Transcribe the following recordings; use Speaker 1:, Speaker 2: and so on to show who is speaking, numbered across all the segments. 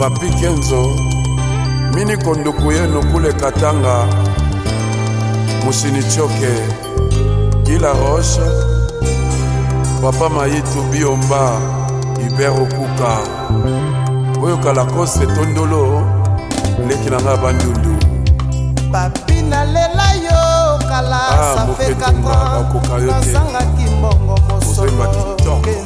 Speaker 1: papi kenzo mini konduku yenu kule katanga musini tyoke gila roche papa mayitu biomba iber okuka oyo kala kose tondolo leki na ngai bandundu papi nalela yo kala ah, safekaka nasangaki mbongo mosoyebakitoko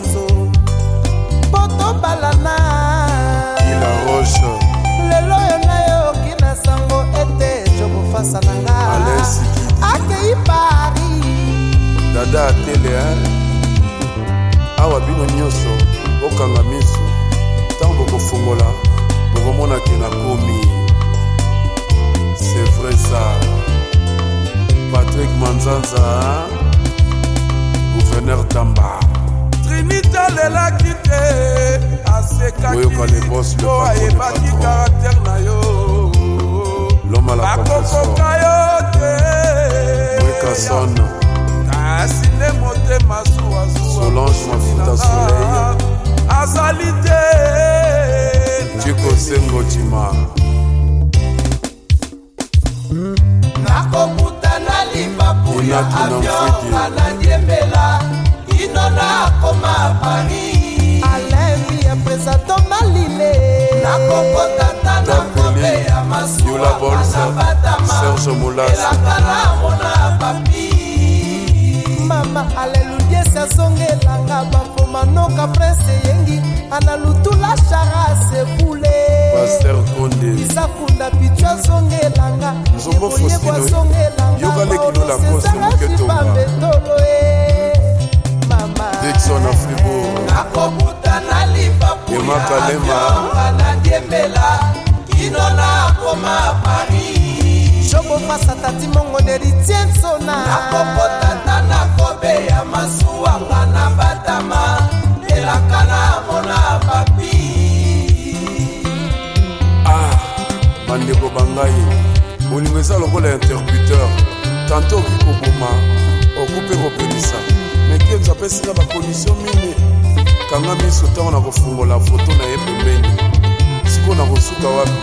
Speaker 1: banda atele awa bino nyonso bokanga miso ntango bokofungola bokomonake nakomi c'est vrai ça patrik manzanza gouverneur tamba trinita lelaki te asekakio ayebaki karaktere na yo bakokoka yo te asinde motema zuwazuwa azali te cikosengo cima nakokutana libapu ya avion alandiembela ino nakoma paris alemi ya presato malile nakokotata nakobe ya masuwa anabatama elakala mona papi motema aleluyesi azongelanga bafoma noka prince eyengi ana lutula shara sebulesakunda pitu azongelanga eboyebo azongelangaosezarasibambe tolo e mama nakobuta na livapuyaonga na diembela kino nakoma paris jobo fasatati mongo neritiensona bandeko bangai bolingo eza lokola interputeur tanto okoki koboma okope kopelisa mekenzo apesinga bakondisio mine kanga miso ntango na kofungola foto na ye pembeni sikoyo na kosuka wapi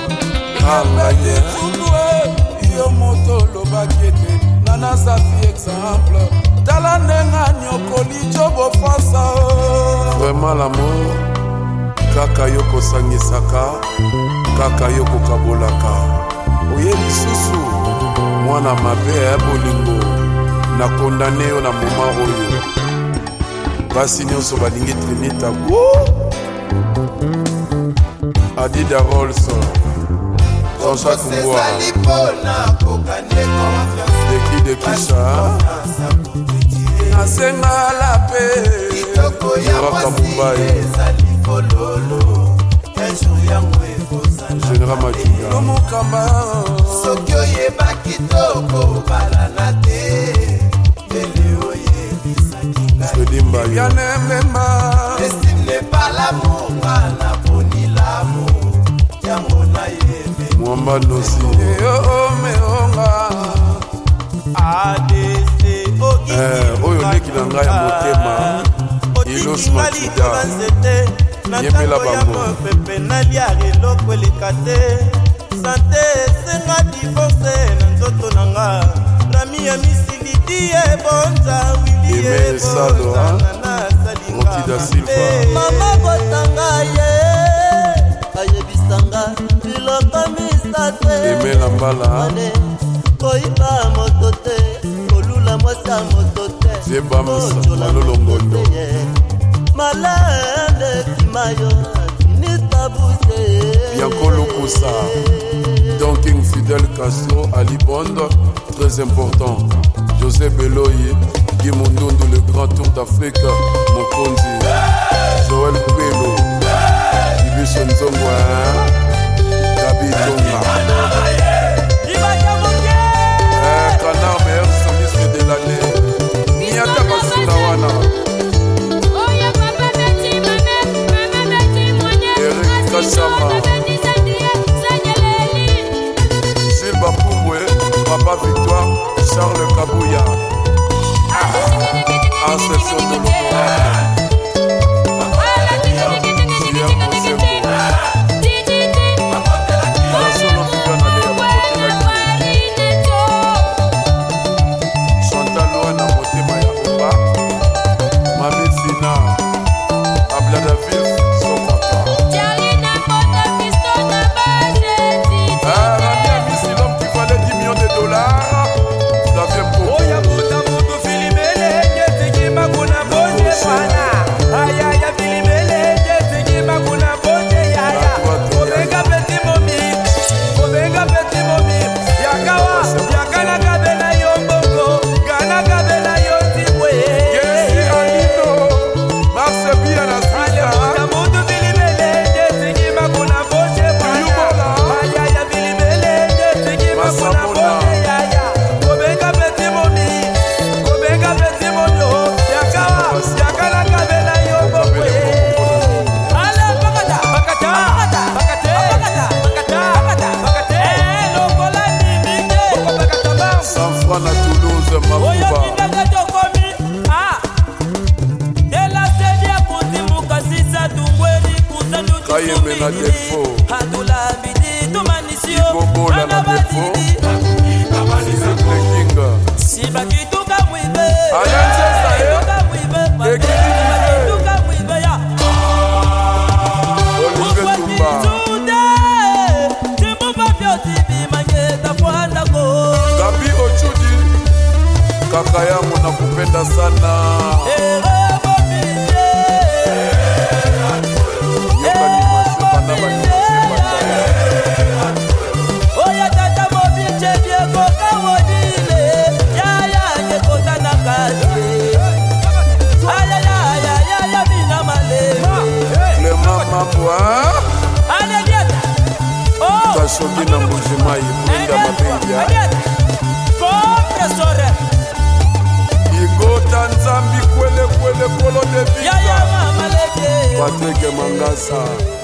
Speaker 1: angaye ah, yo moto olobaki ete nga nazapi exemple tala ndenga nyokoli jo bofansa vraimen lamour kaka yo kosangisaka kaka yo kokabolaka oye lisusu mwana mabe ya bolingo nakondane yo na moma oyo basi nyonso balingi trinita adida rolson françois kungwadeki dekisa nasengala mpe yoraka mumbai général madingamokamba soki oyebaki to kobalana te ele oyebisaki ngaimema estime ne pas lamour ngana poni lamour yango nayebe mwambanosi e, omeonga eh, oyo neki na ngai ya motema ilosmatida na ntango ya mopepe nalia eloko eleka te sante esenga divorce na nzoto na nga rami ya misilidi ebonza wili ebonzanana asalinga eh, mama kotanga ye ayebisanga biloko misatoe koyiba moto te kolula mwasi ya moto te kocola moto te malele nsima yo natinisabuse yakolokusa donking fidel castro ali bond très important josé beloyi gimundundu le grand tour d'afrique mokonzi joel pelo ibiso nzongwa gabi tonga papa victoire charles kabouya ancesotolonoa kayembe na defo ibobola na defo ekinga anensesa ye ekidilize olive tumba gabi ochudi kaka yango nakupenda sana hey, eh, patrik mangasa